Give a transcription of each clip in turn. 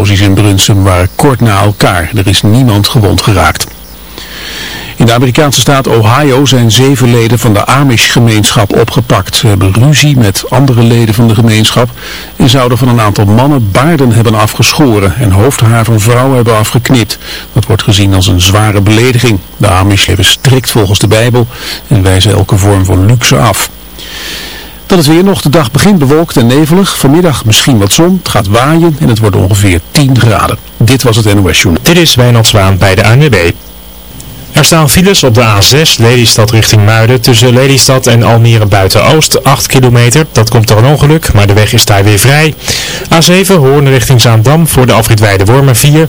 explosies in Brunsum waren kort na elkaar. Er is niemand gewond geraakt. In de Amerikaanse staat Ohio zijn zeven leden van de Amish-gemeenschap opgepakt. Ze hebben ruzie met andere leden van de gemeenschap en zouden van een aantal mannen baarden hebben afgeschoren en hoofdhaar van vrouwen hebben afgeknipt. Dat wordt gezien als een zware belediging. De Amish hebben strikt volgens de Bijbel en wijzen elke vorm van luxe af. Dan is weer nog. De dag begint bewolkt en nevelig. Vanmiddag misschien wat zon. Het gaat waaien en het wordt ongeveer 10 graden. Dit was het NOS Journal. Dit is Wijnald Zwaan bij de ANWB. Er staan files op de A6 Lelystad richting Muiden tussen Lelystad en Almere Buiten-Oost 8 kilometer. Dat komt door een ongeluk, maar de weg is daar weer vrij. A7 Hoorn richting Zaandam voor de afrit Wormen 4.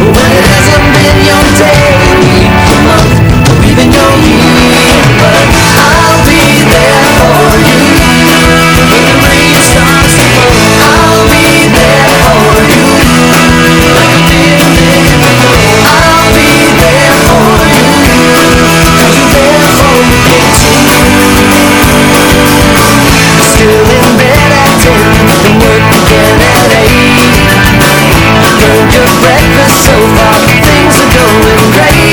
When it hasn't your day, breakfast so far, things are going great.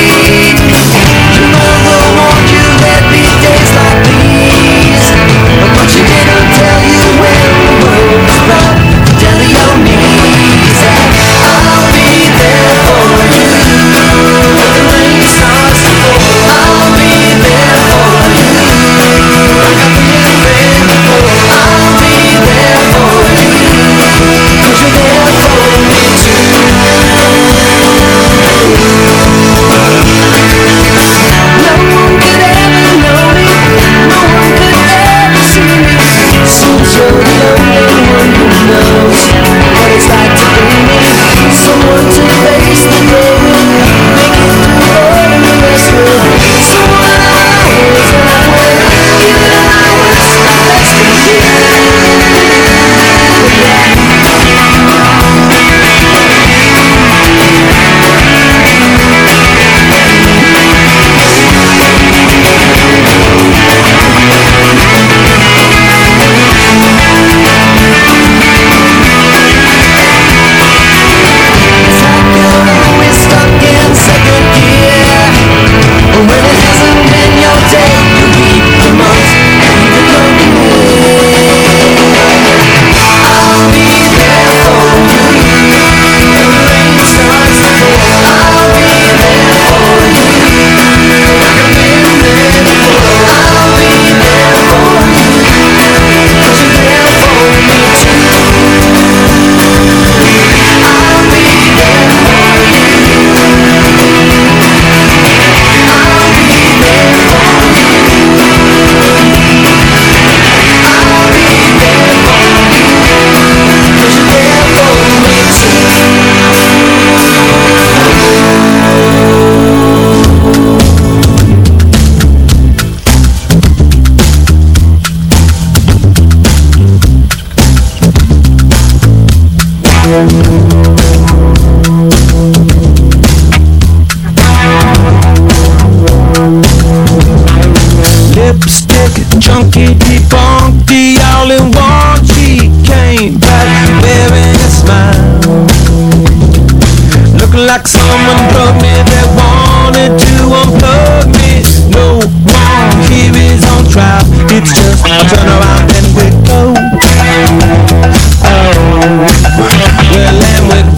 Well, and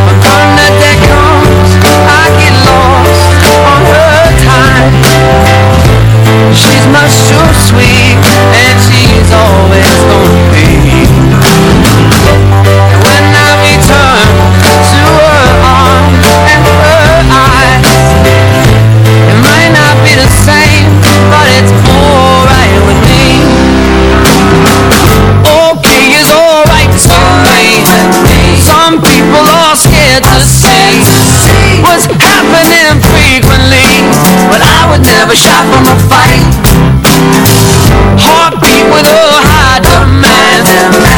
She's much too sweet, and she's always. And when I return to her arms and her eyes, it might not be the same, but it's alright with me. Okay, alright. Some people are scared to what's happening frequently, but I would never from a fight. Demand,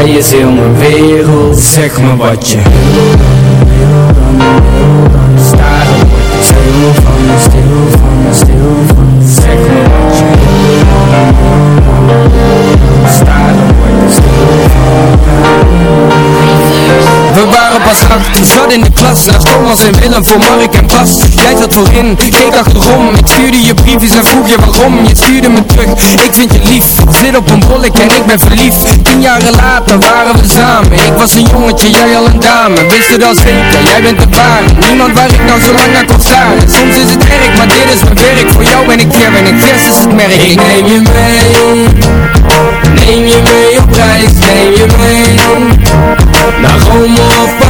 Zij is heel mijn wereld Zeg me wat je Zeg me wat je we waren pas acht, zat in de klas Naast Thomas en Willem voor Mark en Bas. Jij zat voorin, keek achterom. Ik stuurde je briefjes en vroeg je waarom. Je stuurde me terug, ik vind je lief. Zit op een bollek en ik ben verliefd. Tien jaren later waren we samen. Ik was een jongetje, jij al een dame. Wist het al zeker, jij bent de ware. Niemand waar ik nou zo lang naar kon staren. Soms is het erg, maar dit is mijn werk. Voor jou ben ik ver en ik vers is het merk. Ik neem je mee Neem je mee op reis, neem je mee naar Rome of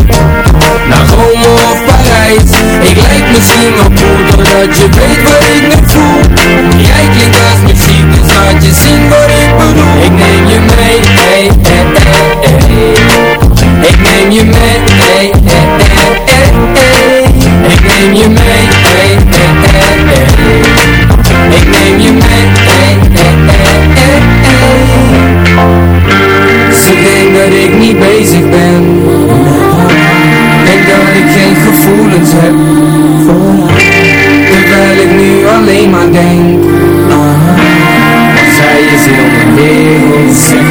naar Rome of Parijs Ik lijk misschien wel cool Doordat je weet wat ik nu voel Jij klinkt als muziek Dus laat je zien wat ik bedoel Ik neem je mee hey, hey, hey, hey. Ik neem je mee hey, hey, hey, hey. Ik neem je mee hey, hey, hey. Ik neem je mee hey, hey, hey, hey, hey. Ze denkt dat ik niet bezig ben gevoelens heb Terwijl ik nu alleen maar denk wat Zij is heel mijn wereld.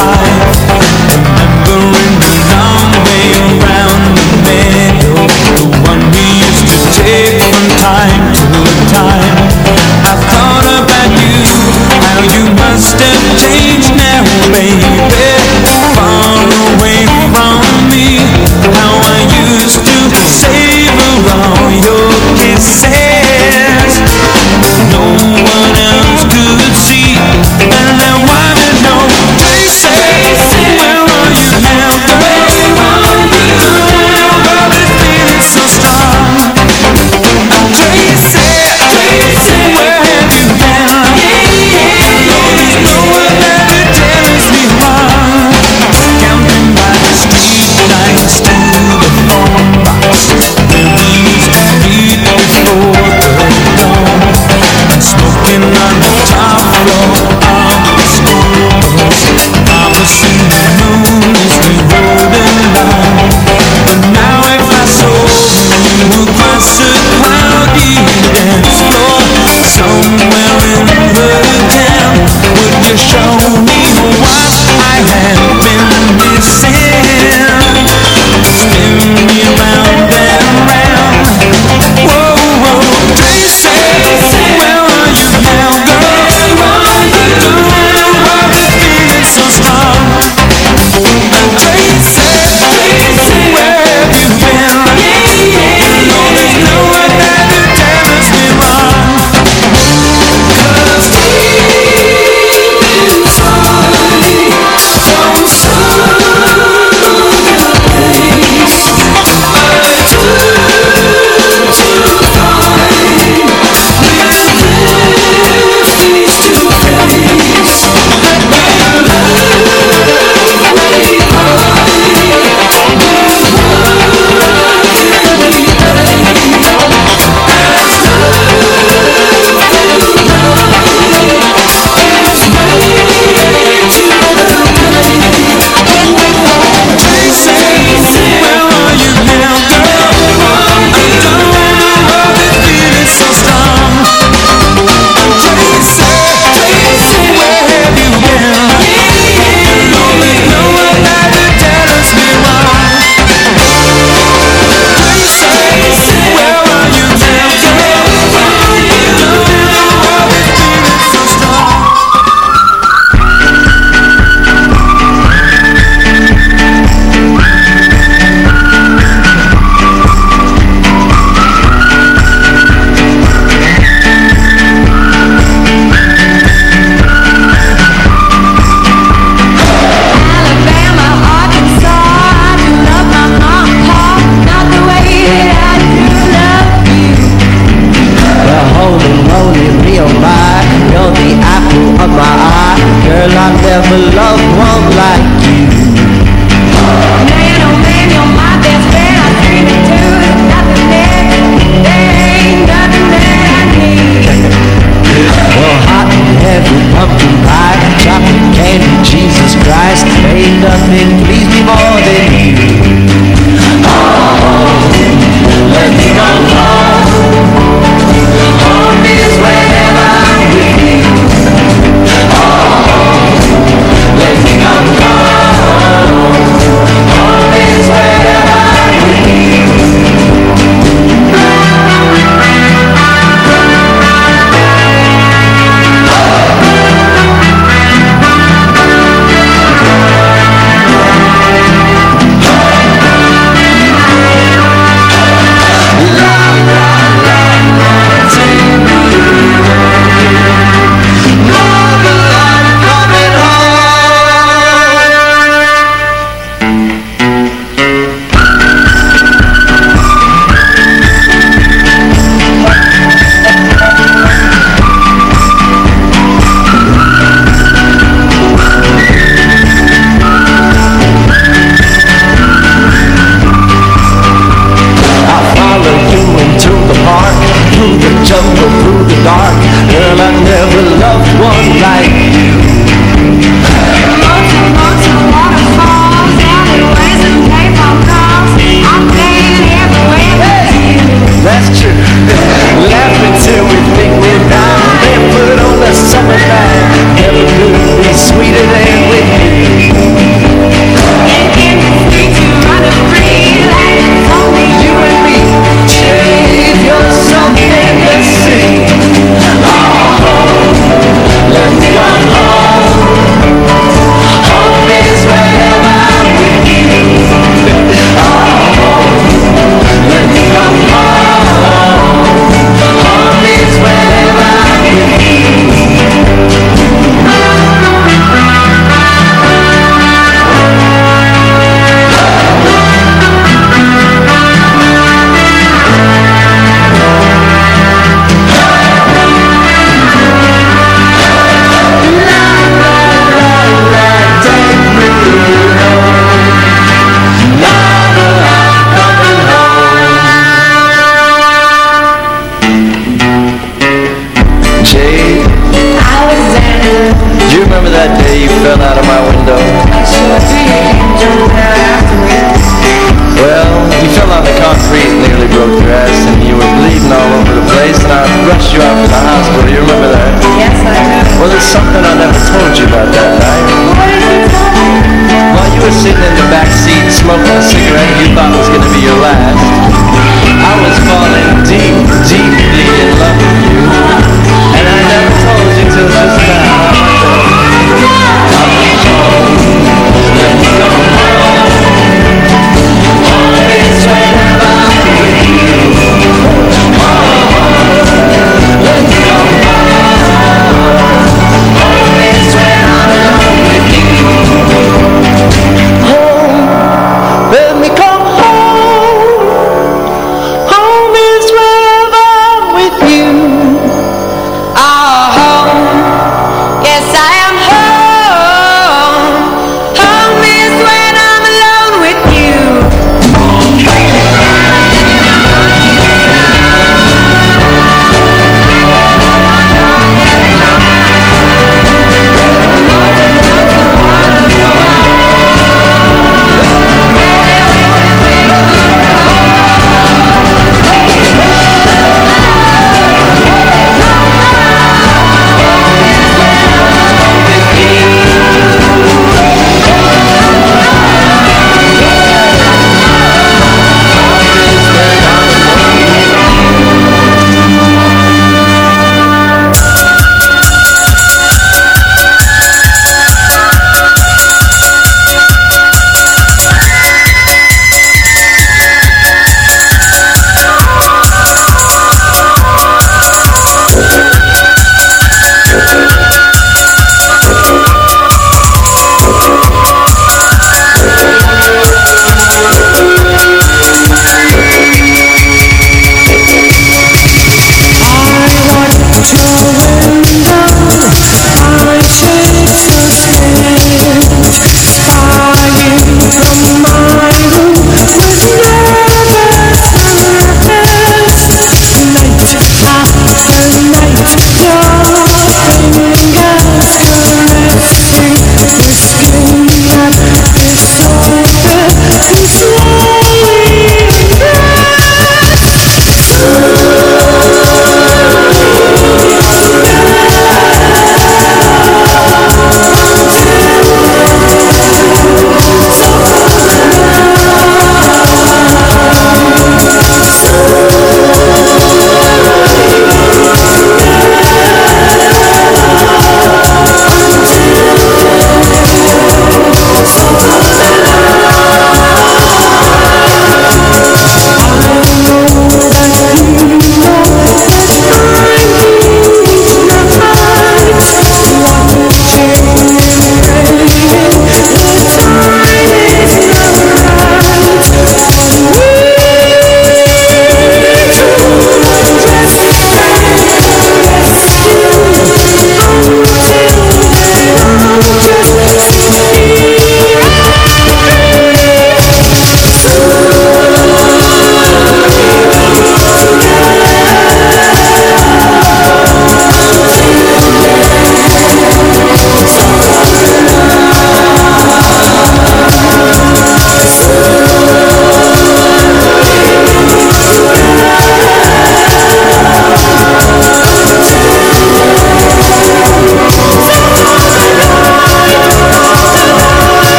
To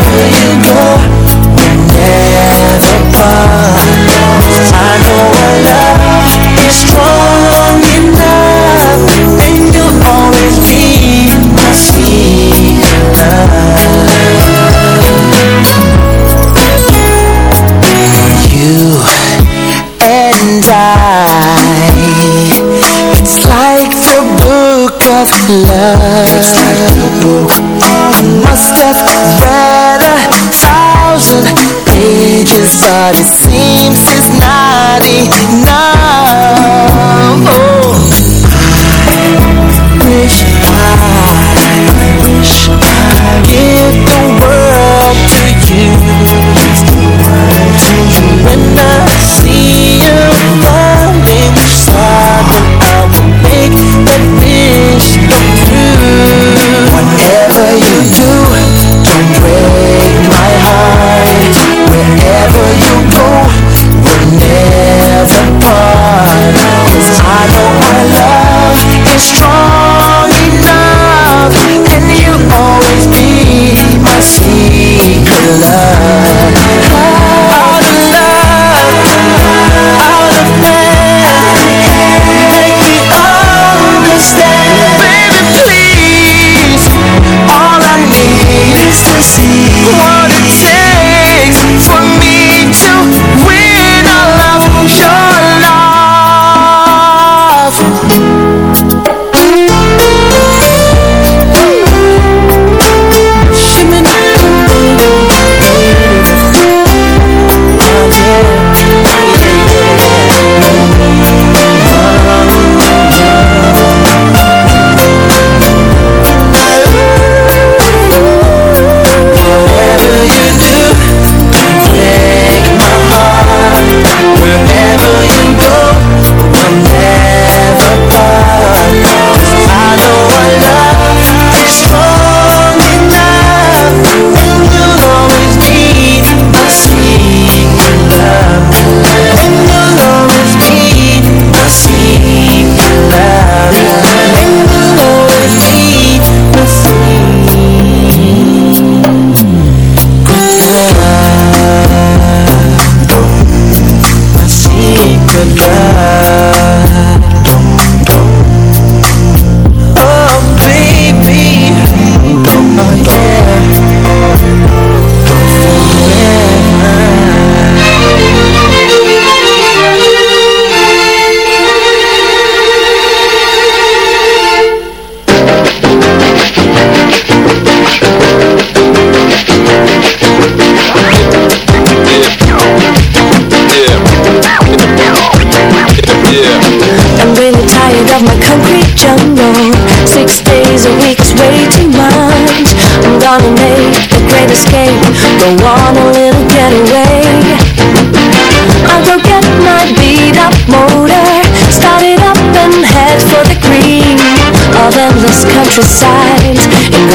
wherever you go We're never I know our love is strong enough And you'll always be my You and I It's like the book of love. pode ser.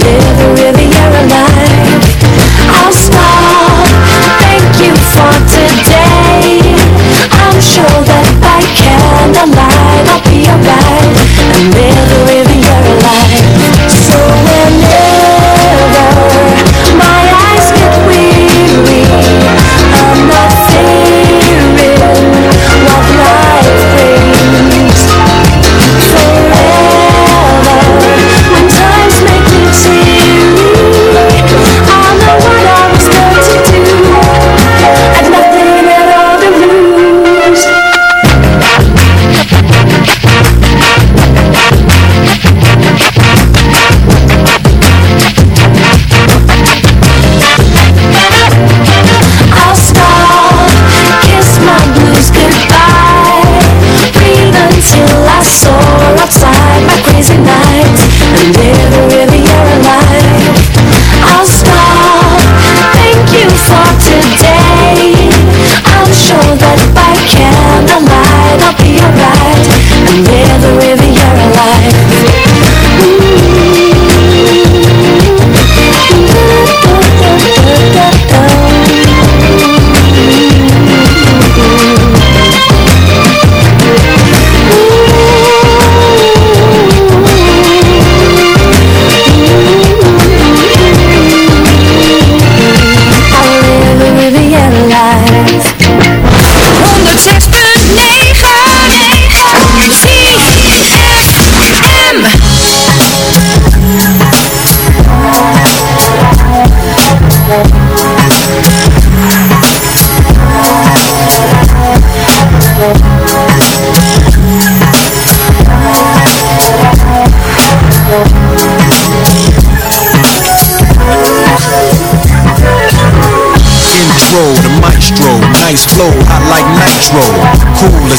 And live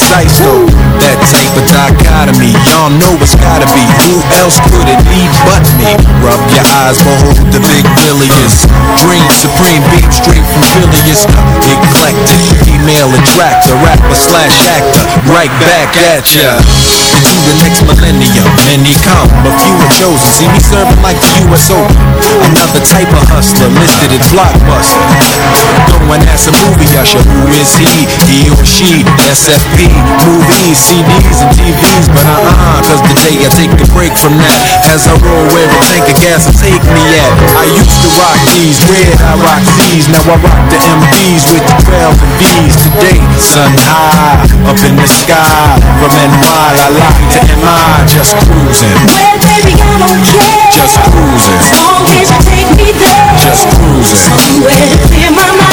ice though. That type of dichotomy, y'all know it's gotta be. Who else could it be but me? Rub your eyes, behold the big billions. Dream supreme, beam straight from Phileas. Eclectic, female attractor, rapper slash actor, right back at ya. Into the next millennium, many come, but few are chosen. See me serving like the U.S. Open. Another type of hustler listed as blockbuster. Going as a movie usher, who is he? He or she? SFP, movies, CDs, and TVs. But uh-uh, cause the day I take a break from that, as I roll where a tank of gas will take me at. I used rock these, red, I rock these. Now I rock the MDs with the 12 and V's. Today, sun high, up in the sky. From NY, I like to MI, just cruising. Well, baby, I don't care Just cruising. As long as you take me there Just cruising. Somewhere clear my mind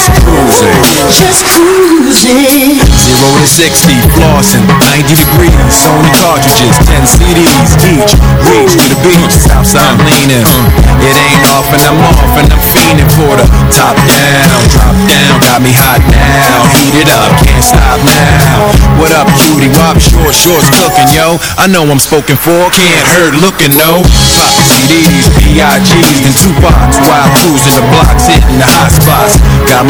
Just cruising. Just cruising Zero to 60, flossing, 90 degrees, Sony cartridges, 10 CDs each. Reach to the beach, Southside leaning. Uh, it ain't off and I'm off and I'm fiending for the top down, drop down, got me hot now. Heat it up, can't stop now. What up, cutie? Wop short shorts cooking, yo. I know I'm spoken for, can't hurt looking, no. Poppin' CDs, B.I.G's, and Tupacs while cruising the blocks, hitting the hot spots. Got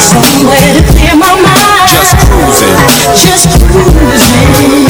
Somewhere to clear my mind just cruising. Just cruising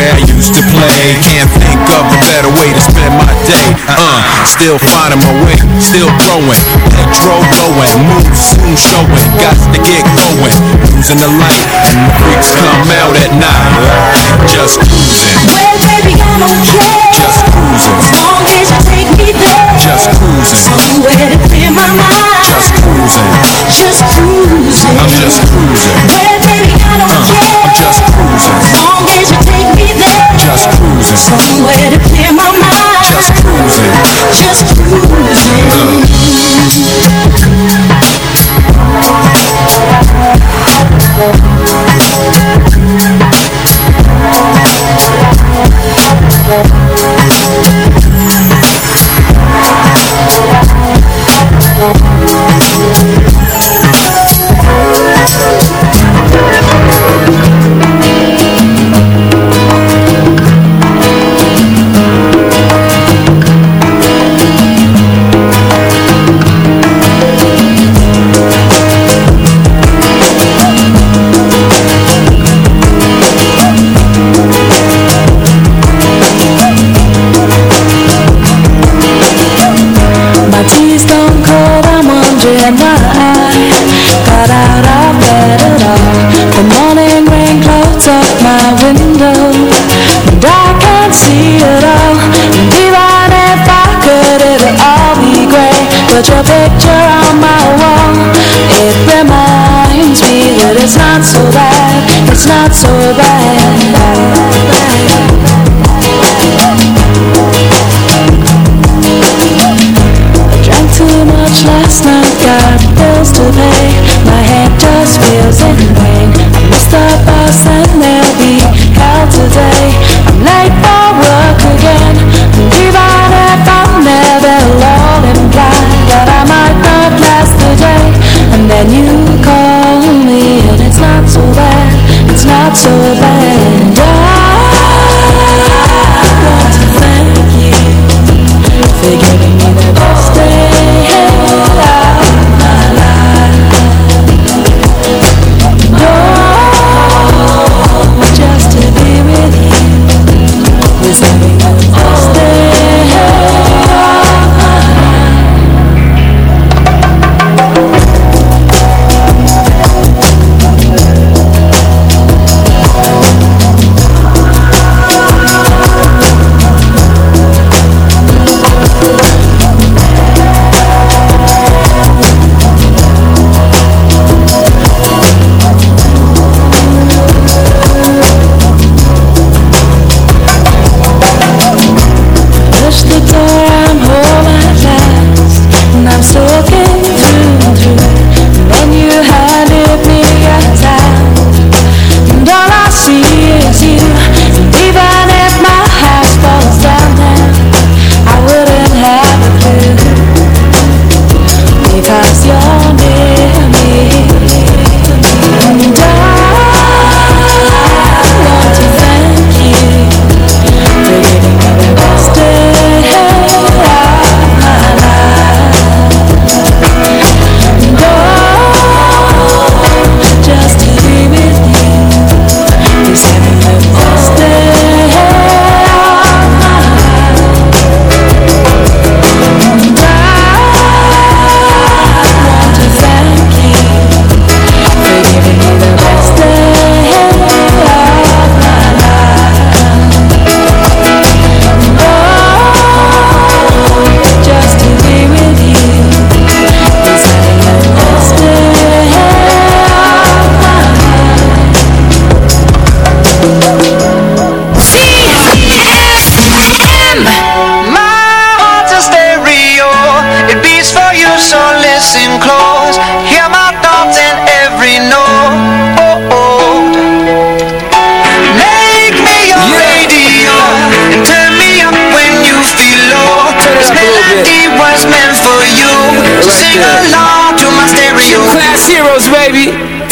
where I used to play. Can't think of a better way to spend my day. Uh, still finding my way, still growing. Electro blowing, moves soon showing. Got to get going. Losing the light, and the freaks come out at night. Just cruising, Well, baby, I don't care. just cruising, As long as you take me there. just cruising, Somewhere to clear my mind. just cruising. Just cruising. I'm just cruising. Well, baby, I don't Uh, care. I'm just cruising, As long as you take Somewhere to clear my mind. just cruising. Just cruising.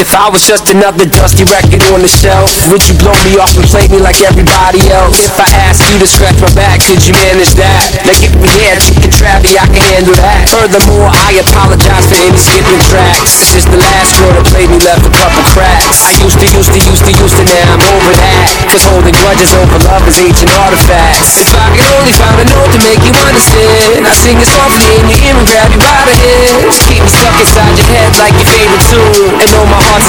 If I was just another dusty record on the shelf, would you blow me off and play me like everybody else? If I asked you to scratch my back, could you manage that? Now get me here, chicken Travie, I can handle that. Furthermore, I apologize for any skipping tracks. Since the last girl that played me left a couple cracks. I used to, used to, used to, used to, now I'm over that. Cause holding grudges over love is ancient artifacts. If I could only find a note to make you understand, I sing it softly in your ear and grab you by the hands. Keep me stuck inside your head like your favorite tune. And know my heart's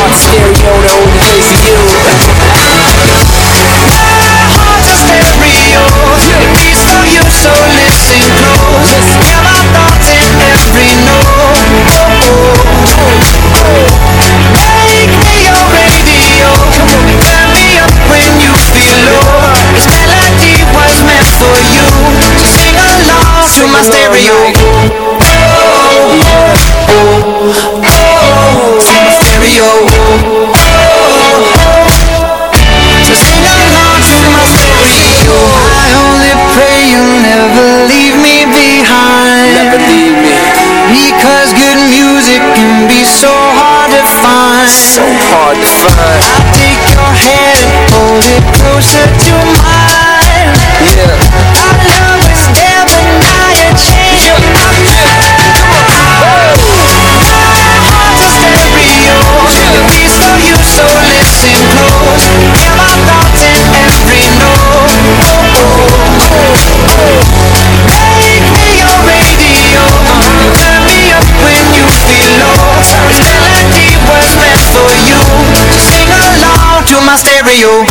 heart's a stereo, the only place for you heart's a stereo beats so listen close. My thoughts in every note. Make me your radio. Me up when you feel low. This melody was meant for you. So sing along to my stereo I'll never leave me behind. Never leave me. Because good music can be so hard to find. So hard to find. I'll take your hand and hold it closer to mine Yeah my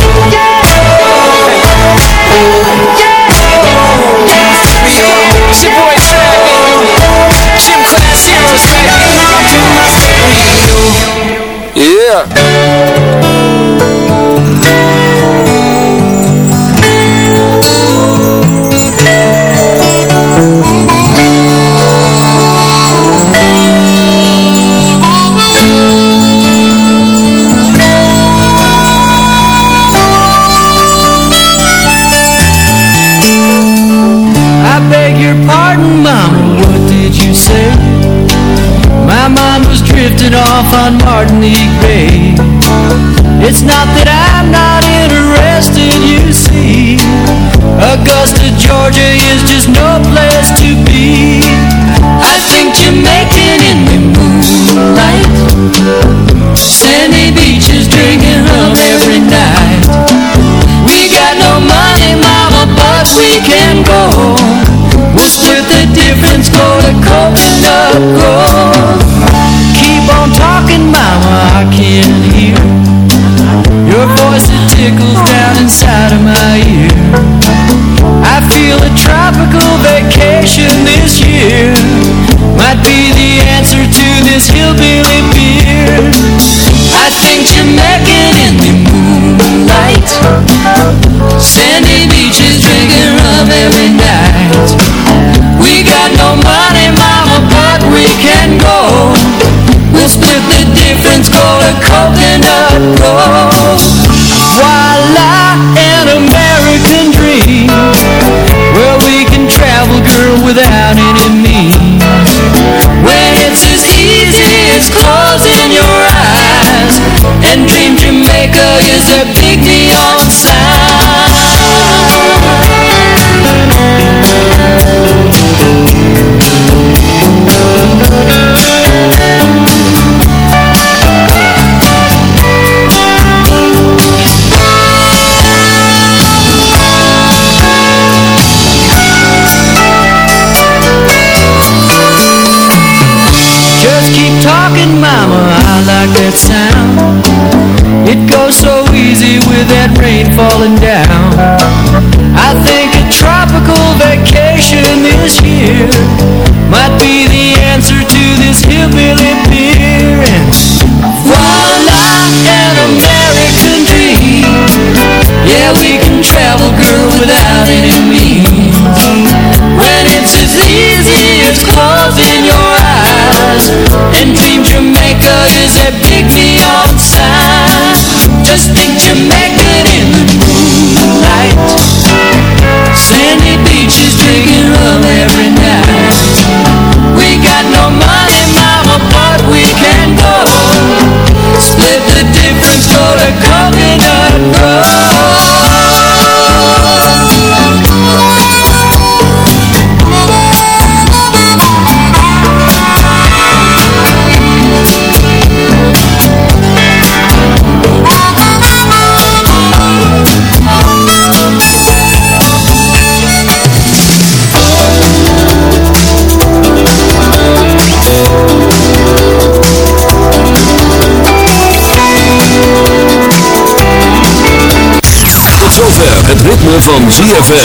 het ritme van ZFM.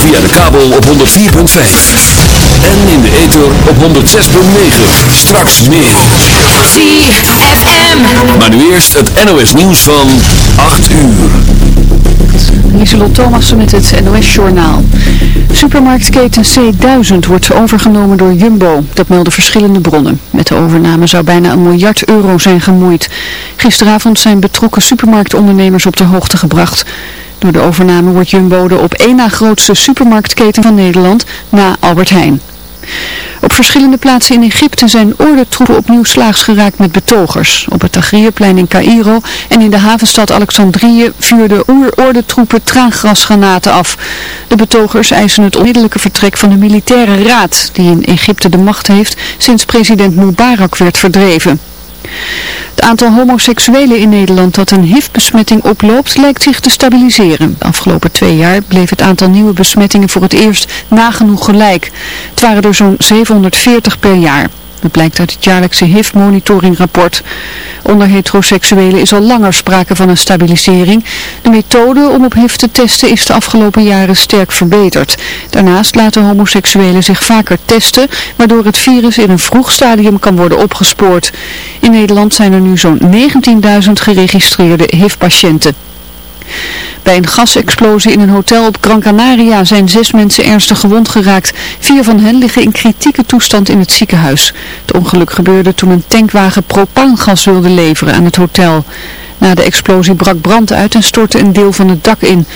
Via de kabel op 104.5. En in de ether op 106.9. Straks meer. ZFM. Maar nu eerst het NOS nieuws van 8 uur. Lieselot Thomassen met het NOS-journaal. Supermarktketen C1000 wordt overgenomen door Jumbo. Dat melden verschillende bronnen. Met de overname zou bijna een miljard euro zijn gemoeid. Gisteravond zijn betrokken supermarktondernemers op de hoogte gebracht. Door de overname wordt Jumbo de op één na grootste supermarktketen van Nederland na Albert Heijn. Op verschillende plaatsen in Egypte zijn ordentroepen opnieuw slaags geraakt met betogers. Op het Tagrierplein in Cairo en in de havenstad Alexandrië vuurden oerordentroepen traangrasgranaten af. De betogers eisen het onmiddellijke vertrek van de militaire raad, die in Egypte de macht heeft sinds president Mubarak werd verdreven. Het aantal homoseksuelen in Nederland dat een HIV-besmetting oploopt lijkt zich te stabiliseren. De afgelopen twee jaar bleef het aantal nieuwe besmettingen voor het eerst nagenoeg gelijk. Het waren er zo'n 740 per jaar. Dat blijkt uit het jaarlijkse HIV-monitoringrapport. Onder heteroseksuelen is al langer sprake van een stabilisering. De methode om op HIV te testen is de afgelopen jaren sterk verbeterd. Daarnaast laten homoseksuelen zich vaker testen, waardoor het virus in een vroeg stadium kan worden opgespoord. In Nederland zijn er nu zo'n 19.000 geregistreerde HIV-patiënten. Bij een gasexplosie in een hotel op Gran Canaria zijn zes mensen ernstig gewond geraakt. Vier van hen liggen in kritieke toestand in het ziekenhuis. Het ongeluk gebeurde toen een tankwagen propaangas wilde leveren aan het hotel. Na de explosie brak brand uit en stortte een deel van het dak in.